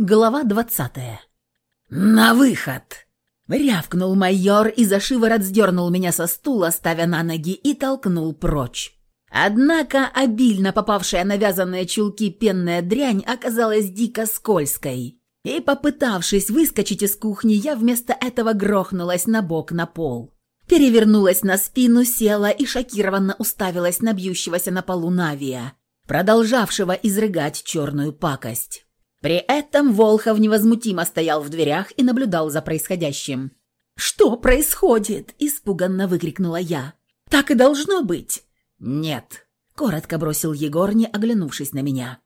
Глава двадцатая. «На выход!» Рявкнул майор и за шиворот сдернул меня со стула, ставя на ноги, и толкнул прочь. Однако обильно попавшая на вязаные чулки пенная дрянь оказалась дико скользкой. И, попытавшись выскочить из кухни, я вместо этого грохнулась на бок на пол. Перевернулась на спину, села и шокированно уставилась на бьющегося на полу Навия, продолжавшего изрыгать черную пакость. При этом Волхов невозмутимо стоял в дверях и наблюдал за происходящим. «Что происходит?» – испуганно выкрикнула я. «Так и должно быть!» «Нет», – коротко бросил Егор, не оглянувшись на меня.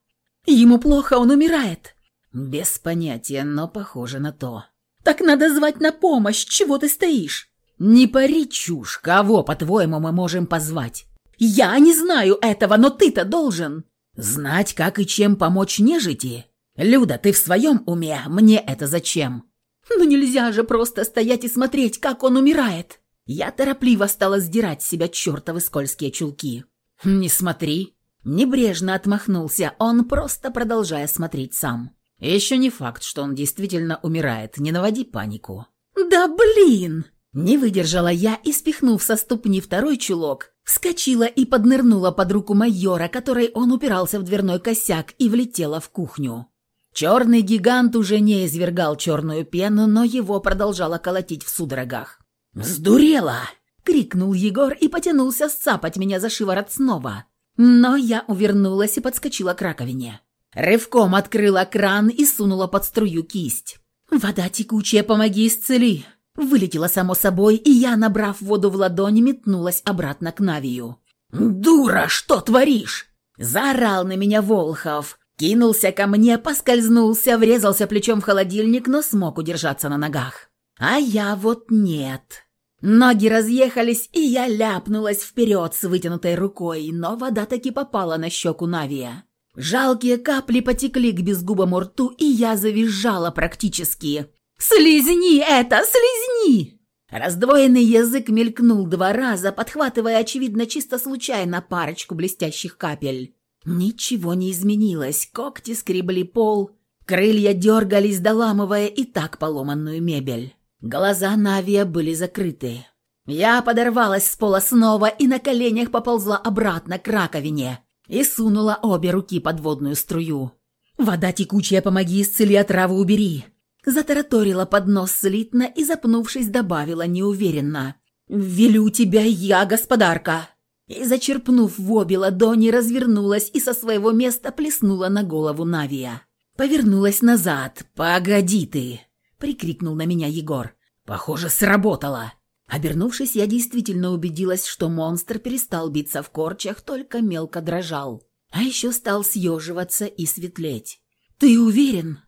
«Ему плохо, он умирает». «Без понятия, но похоже на то». «Так надо звать на помощь, чего ты стоишь?» «Не пари чушь, кого, по-твоему, мы можем позвать?» «Я не знаю этого, но ты-то должен!» «Знать, как и чем помочь нежити?» «Люда, ты в своем уме? Мне это зачем?» «Ну нельзя же просто стоять и смотреть, как он умирает!» Я торопливо стала сдирать с себя чертовы скользкие чулки. «Не смотри!» Небрежно отмахнулся он, просто продолжая смотреть сам. «Еще не факт, что он действительно умирает. Не наводи панику». «Да блин!» Не выдержала я и, спихнув со ступни второй чулок, вскочила и поднырнула под руку майора, которой он упирался в дверной косяк и влетела в кухню. Черный гигант уже не извергал черную пену, но его продолжало колотить в судорогах. «Сдурела!» — крикнул Егор и потянулся сцапать меня за шиворот снова. Но я увернулась и подскочила к раковине. Рывком открыла кран и сунула под струю кисть. «Вода текучая, помоги исцели!» Вылетела само собой, и я, набрав воду в ладони, метнулась обратно к Навию. «Дура, что творишь?» Заорал на меня Волхов. Кинулся ко мне, поскользнулся, врезался плечом в холодильник, но смог удержаться на ногах. А я вот нет. Ноги разъехались, и я ляпнулась вперед с вытянутой рукой, но вода таки попала на щеку Навия. Жалкие капли потекли к безгубому рту, и я завизжала практически. «Слизни это, слизни!» Раздвоенный язык мелькнул два раза, подхватывая, очевидно, чисто случайно парочку блестящих капель. Ничего не изменилось, когти скребли пол, крылья дергались, доламывая и так поломанную мебель. Глаза Навия были закрыты. Я подорвалась с пола снова и на коленях поползла обратно к раковине и сунула обе руки под водную струю. «Вода текучая, помоги, исцели, отраву убери!» Затараторила под нос слитно и, запнувшись, добавила неуверенно. «Велю тебя я, господарка!» И, зачерпнув в обе ладони, развернулась и со своего места плеснула на голову Навия. Повернулась назад. «Погоди ты!» – прикрикнул на меня Егор. «Похоже, сработало!» Обернувшись, я действительно убедилась, что монстр перестал биться в корчах, только мелко дрожал. А еще стал съеживаться и светлеть. «Ты уверен?»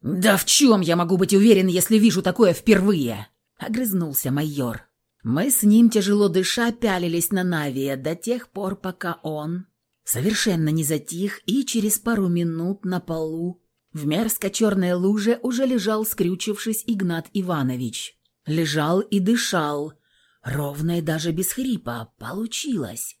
«Да в чем я могу быть уверен, если вижу такое впервые?» – огрызнулся майор. Мы с ним, тяжело дыша, пялились на Навия до тех пор, пока он совершенно не затих, и через пару минут на полу в мерзко-черной луже уже лежал, скрючившись, Игнат Иванович. Лежал и дышал, ровно и даже без хрипа. Получилось.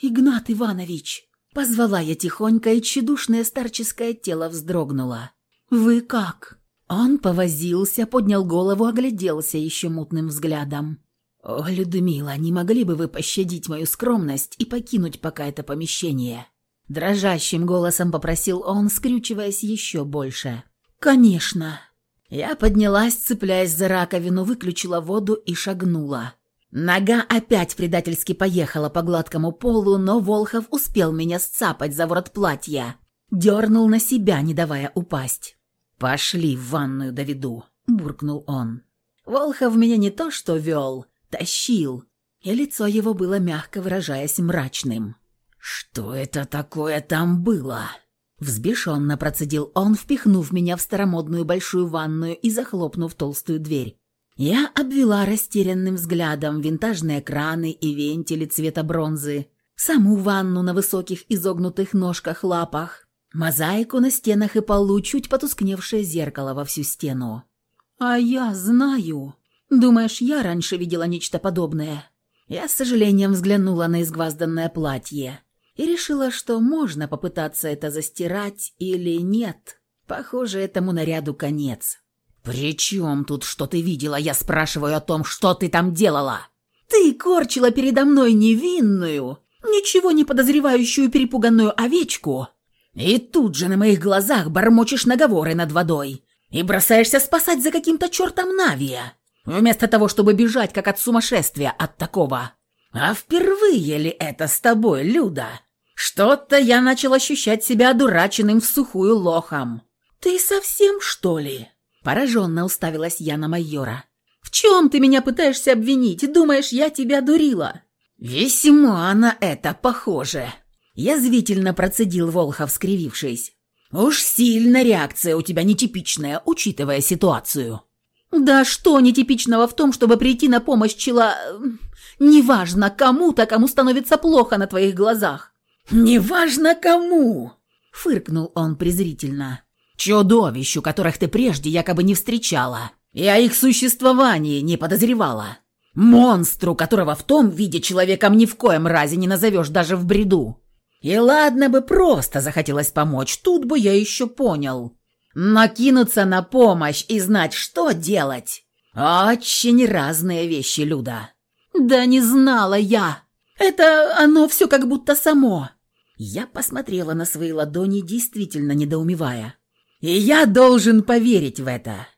«Игнат Иванович!» Позвала я тихонько, и тщедушное старческое тело вздрогнуло. «Вы как?» Он повозился, поднял голову, огляделся еще мутным взглядом. «О, Людмила, не могли бы вы пощадить мою скромность и покинуть пока это помещение?» Дрожащим голосом попросил он, скрючиваясь еще больше. «Конечно». Я поднялась, цепляясь за раковину, выключила воду и шагнула. Нога опять предательски поехала по гладкому полу, но Волхов успел меня сцапать за ворот платья. Дернул на себя, не давая упасть. «Пошли в ванную доведу», — буркнул он. Волхов меня не то что вел, тащил, и лицо его было, мягко выражаясь, мрачным. «Что это такое там было?» Взбешенно процедил он, впихнув меня в старомодную большую ванную и захлопнув толстую дверь. Я обвела растерянным взглядом винтажные краны и вентили цвета бронзы, саму ванну на высоких изогнутых ножках-лапах, мозаику на стенах и полу, чуть потускневшее зеркало во всю стену. «А я знаю», Думаешь, я раньше видела нечто подобное?» Я с сожалением взглянула на изгвазданное платье и решила, что можно попытаться это застирать или нет. Похоже, этому наряду конец. «При чем тут, что ты видела? Я спрашиваю о том, что ты там делала?» «Ты корчила передо мной невинную, ничего не подозревающую перепуганную овечку, и тут же на моих глазах бормочешь наговоры над водой и бросаешься спасать за каким-то чертом Навия, вместо того, чтобы бежать, как от сумасшествия, от такого. А впервые ли это с тобой, Люда? Что-то я начал ощущать себя одураченным в сухую лохом. Ты совсем, что ли?» Пораженно уставилась я на майора. «В чем ты меня пытаешься обвинить? Думаешь, я тебя дурила?» «Весьма на это похоже», – язвительно процедил Волхов, скривившись. «Уж сильно реакция у тебя нетипичная, учитывая ситуацию». «Да что нетипичного в том, чтобы прийти на помощь чела... Неважно кому-то, кому становится плохо на твоих глазах». «Неважно кому!» – фыркнул он презрительно. Чудовищу, которых ты прежде якобы не встречала и о их существовании не подозревала. Монстру, которого в том виде человеком ни в коем разе не назовешь даже в бреду. И ладно бы просто захотелось помочь, тут бы я еще понял. Накинуться на помощь и знать, что делать. Очень разные вещи, Люда. Да не знала я. Это оно все как будто само. Я посмотрела на свои ладони, действительно недоумевая. И я должен поверить в это.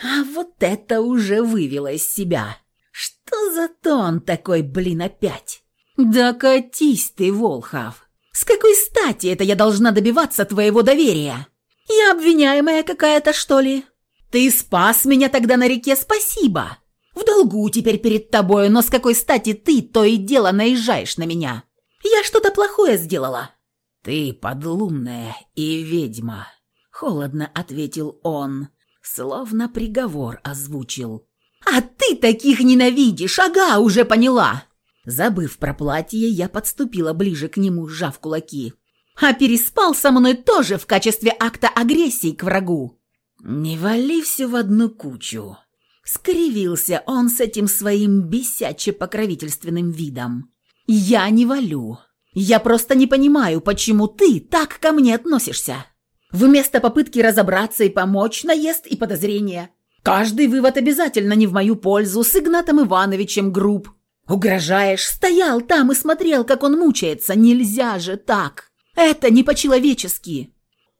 А вот это уже вывело из себя. Что за тон такой, блин, опять? Да катись ты, Волхов. С какой стати это я должна добиваться твоего доверия? Я обвиняемая какая-то, что ли? Ты спас меня тогда на реке, спасибо. В долгу теперь перед тобой, но с какой стати ты то и дело наезжаешь на меня? Я что-то плохое сделала. Ты подлунная и ведьма. Холодно ответил он, словно приговор озвучил. «А ты таких ненавидишь, ага, уже поняла!» Забыв про платье, я подступила ближе к нему, сжав кулаки. «А переспал со мной тоже в качестве акта агрессии к врагу!» «Не вали все в одну кучу!» Скривился он с этим своим бесяче-покровительственным видом. «Я не валю. Я просто не понимаю, почему ты так ко мне относишься. Вместо попытки разобраться и помочь наезд и подозрения. Каждый вывод обязательно не в мою пользу, с Игнатом Ивановичем груб. Угрожаешь, стоял там и смотрел, как он мучается. Нельзя же так. Это не по-человечески.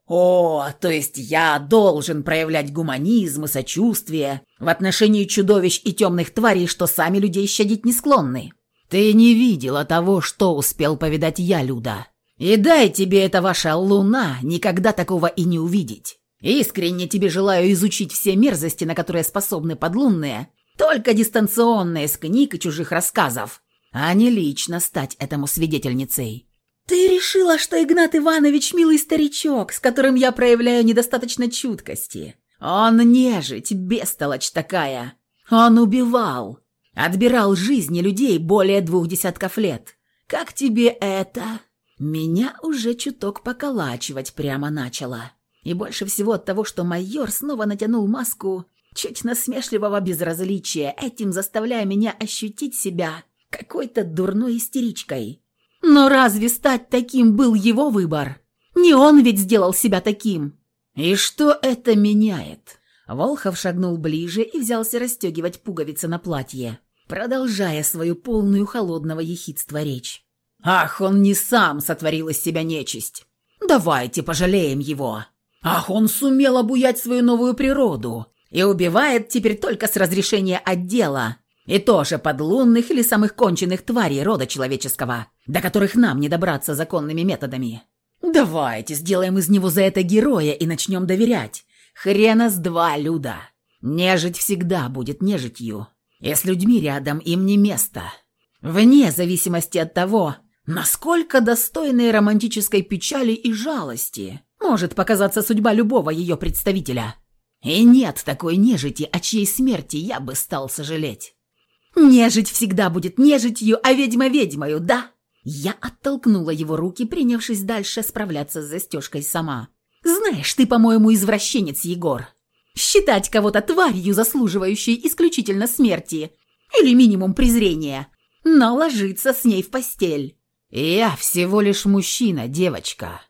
О, то есть я должен проявлять гуманизм и сочувствие в отношении чудовищ и темных тварей, что сами людей щадить не склонны. Ты не видела того, что успел повидать я, Люда. И дай тебе эта ваша луна никогда такого и не увидеть. Искренне тебе желаю изучить все мерзости, на которые способны подлунные, только дистанционные с книг и чужих рассказов, а не лично стать этому свидетельницей. Ты решила, что Игнат Иванович милый старичок, с которым я проявляю недостаточно чуткости. Он нежить, бестолочь такая. Он убивал, отбирал жизни людей более двух десятков лет. Как тебе это? Меня уже чуток поколачивать прямо начало. И больше всего от того, что майор снова натянул маску чуть насмешливого безразличия, этим заставляя меня ощутить себя какой-то дурной истеричкой. Но разве стать таким был его выбор? Не он ведь сделал себя таким. И что это меняет? Волхов шагнул ближе и взялся расстегивать пуговицы на платье, продолжая свою полную холодного ехидства речь. Ах, он не сам сотворил из себя нечисть. Давайте пожалеем его. Ах, он сумел обуять свою новую природу и убивает теперь только с разрешения отдела, и тоже подлунных или самых конченных тварей рода человеческого, до которых нам не добраться законными методами. Давайте сделаем из него за это героя и начнем доверять. Хрена с два, Люда. Нежить всегда будет нежитью. И с людьми рядом им не место. Вне зависимости от того, Насколько достойной романтической печали и жалости может показаться судьба любого ее представителя? И нет такой нежити, о чьей смерти я бы стал сожалеть. Нежить всегда будет нежитью, а ведьма ведьмою, да? Я оттолкнула его руки, принявшись дальше справляться с застежкой сама. Знаешь, ты, по-моему, извращенец, Егор. Считать кого-то тварью, заслуживающей исключительно смерти, или минимум презрения, но ложиться с ней в постель. «Я всего лишь мужчина, девочка.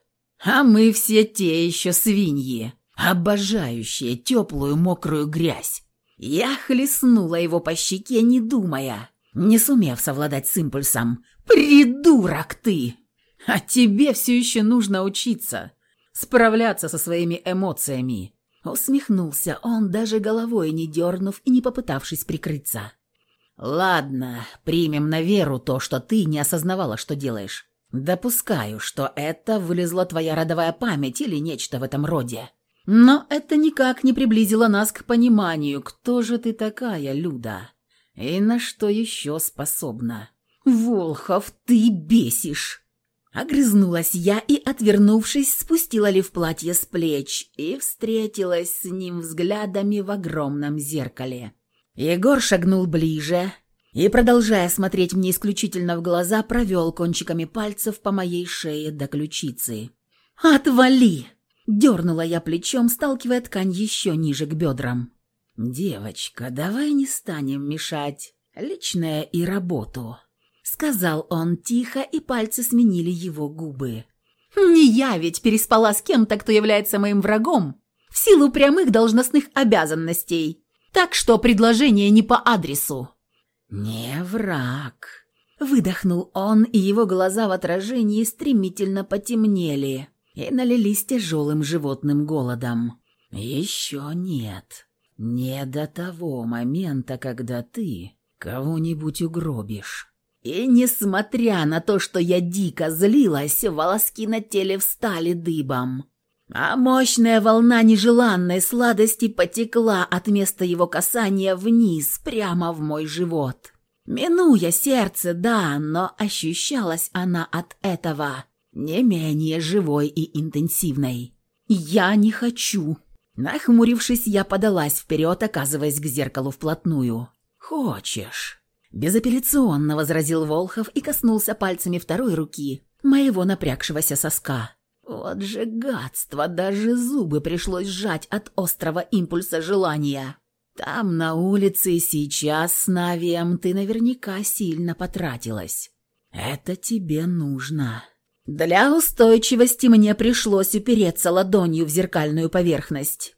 А мы все те еще свиньи. обожающее теплую мокрую грязь. Я хлестнула его по щеке, не думая, не сумев совладать с импульсом. «Придурок ты! А тебе все еще нужно учиться, справляться со своими эмоциями». Усмехнулся он, даже головой не дернув и не попытавшись прикрыться. «Ладно, примем на веру то, что ты не осознавала, что делаешь. Допускаю, что это вылезла твоя родовая память или нечто в этом роде. Но это никак не приблизило нас к пониманию, кто же ты такая, Люда, и на что еще способна. Волхов, ты бесишь!» Огрызнулась я и, отвернувшись, спустила ли в платье с плеч и встретилась с ним взглядами в огромном зеркале. Егор шагнул ближе и, продолжая смотреть мне исключительно в глаза, провел кончиками пальцев по моей шее до ключицы. «Отвали!» – дернула я плечом, сталкивая ткань еще ниже к бедрам. «Девочка, давай не станем мешать личное и работу», — сказал он тихо, и пальцы сменили его губы. «Не я ведь переспала с кем-то, кто является моим врагом, в силу прямых должностных обязанностей, так что предложение не по адресу». «Не враг», — выдохнул он, и его глаза в отражении стремительно потемнели и налились тяжелым животным голодом. «Еще нет». Не до того момента, когда ты кого-нибудь угробишь. И несмотря на то, что я дико злилась, волоски на теле встали дыбом. А мощная волна нежеланной сладости потекла от места его касания вниз, прямо в мой живот. Минуя сердце, да, но ощущалась она от этого не менее живой и интенсивной. «Я не хочу», Нахмурившись, я подалась вперед, оказываясь к зеркалу вплотную. «Хочешь?» Безапелляционно возразил Волхов и коснулся пальцами второй руки, моего напрягшегося соска. Вот же гадство, даже зубы пришлось сжать от острого импульса желания. Там на улице сейчас с Навием ты наверняка сильно потратилась. Это тебе нужно. Для устойчивости мне пришлось упереться ладонью в зеркальную поверхность.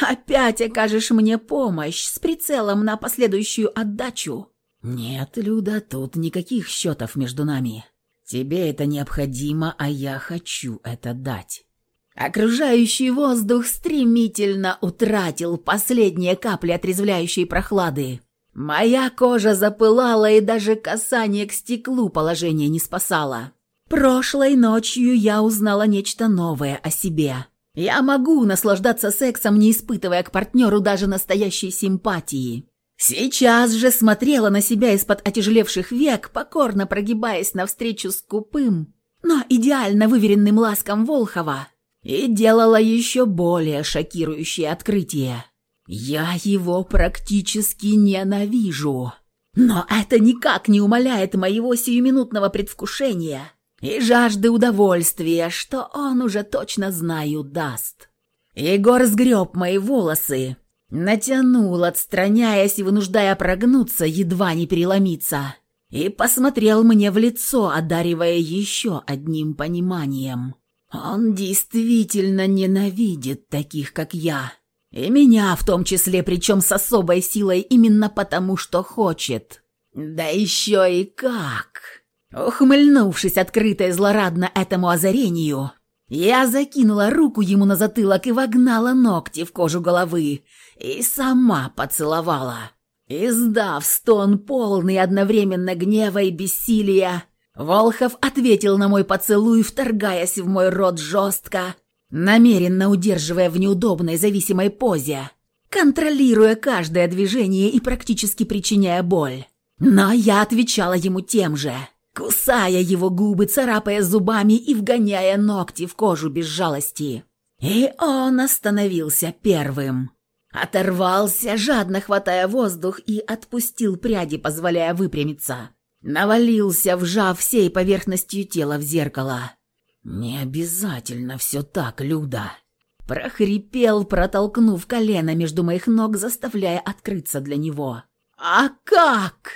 «Опять окажешь мне помощь с прицелом на последующую отдачу?» «Нет, Люда, тут никаких счетов между нами. Тебе это необходимо, а я хочу это дать». Окружающий воздух стремительно утратил последние капли отрезвляющей прохлады. Моя кожа запылала, и даже касание к стеклу положение не спасало. Прошлой ночью я узнала нечто новое о себе. Я могу наслаждаться сексом, не испытывая к партнеру даже настоящей симпатии. Сейчас же смотрела на себя из-под отяжелевших век, покорно прогибаясь навстречу скупым, но идеально выверенным ласкам Волхова, и делала еще более шокирующее открытие. Я его практически ненавижу. Но это никак не умаляет моего сиюминутного предвкушения и жажды удовольствия, что он уже точно знаю даст. Егор сгреб мои волосы, натянул, отстраняясь и вынуждая прогнуться, едва не переломиться, и посмотрел мне в лицо, одаривая еще одним пониманием. Он действительно ненавидит таких, как я. И меня в том числе, причем с особой силой именно потому, что хочет. Да еще и как! Ухмыльнувшись открыто и злорадно этому озарению, я закинула руку ему на затылок и вогнала ногти в кожу головы и сама поцеловала. Издав стон полный одновременно гнева и бессилия, Волхов ответил на мой поцелуй, вторгаясь в мой рот жестко, намеренно удерживая в неудобной зависимой позе, контролируя каждое движение и практически причиняя боль. Но я отвечала ему тем же – кусая его губы, царапая зубами и вгоняя ногти в кожу без жалости. И он остановился первым. Оторвался, жадно хватая воздух, и отпустил пряди, позволяя выпрямиться. Навалился, вжав всей поверхностью тела в зеркало. «Не обязательно все так, Люда!» Прохрипел, протолкнув колено между моих ног, заставляя открыться для него. «А как?»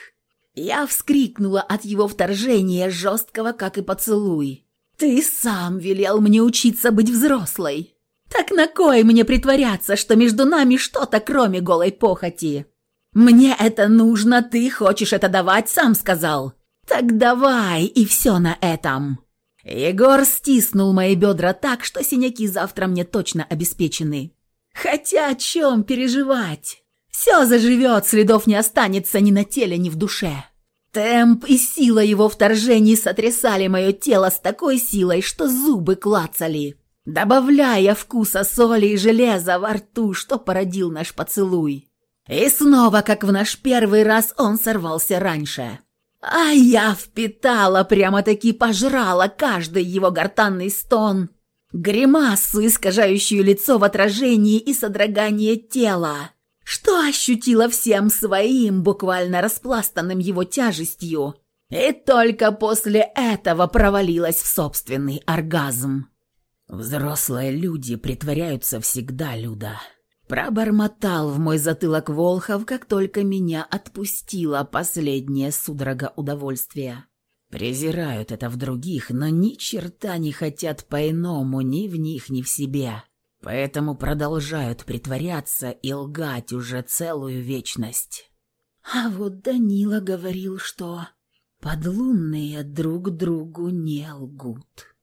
Я вскрикнула от его вторжения, жесткого, как и поцелуй. «Ты сам велел мне учиться быть взрослой. Так на кой мне притворяться, что между нами что-то, кроме голой похоти? Мне это нужно, ты хочешь это давать, сам сказал. Так давай, и все на этом. Егор стиснул мои бедра так, что синяки завтра мне точно обеспечены. Хотя о чем переживать? Все заживет, следов не останется ни на теле, ни в душе. Темп и сила его вторжений сотрясали мое тело с такой силой, что зубы клацали, добавляя вкуса соли и железа во рту, что породил наш поцелуй. И снова, как в наш первый раз, он сорвался раньше. А я впитала, прямо-таки пожрала каждый его гортанный стон, гримасу, искажающую лицо в отражении и содрогание тела, что ощутила всем своим, буквально распластанным его тяжестью, и только после этого провалилась в собственный оргазм. Взрослые люди притворяются всегда, Люда. Пробормотал в мой затылок Волхов, как только меня отпустила последняя судорога удовольствия. Презирают это в других, но ни черта не хотят по-иному ни в них, ни в себе. Поэтому продолжают притворяться и лгать уже целую вечность. А вот Данила говорил, что подлунные друг другу не лгут.